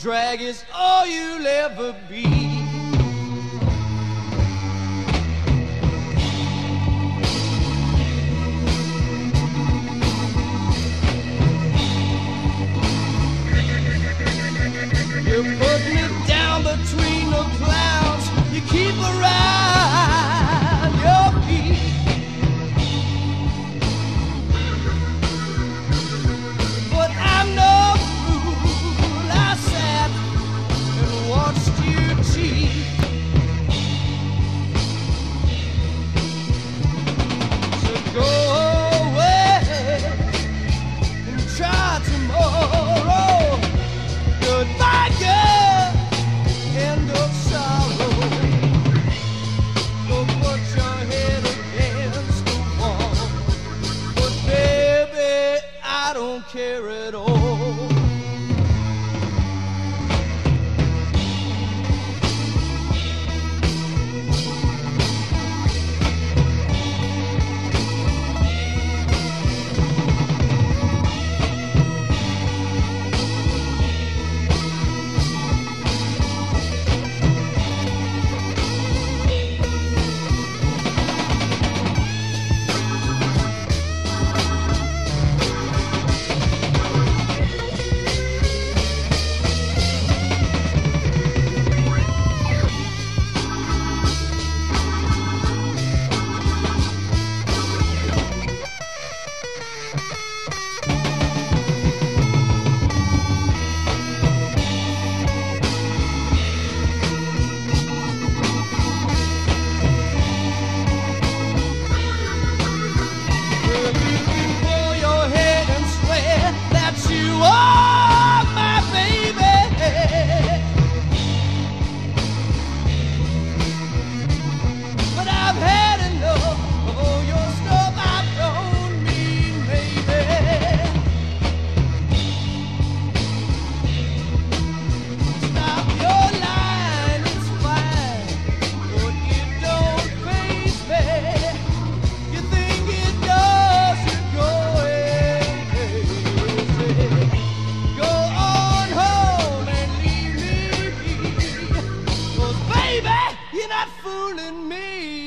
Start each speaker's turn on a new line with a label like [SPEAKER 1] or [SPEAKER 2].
[SPEAKER 1] drag is all you'll ever be. You fooling me.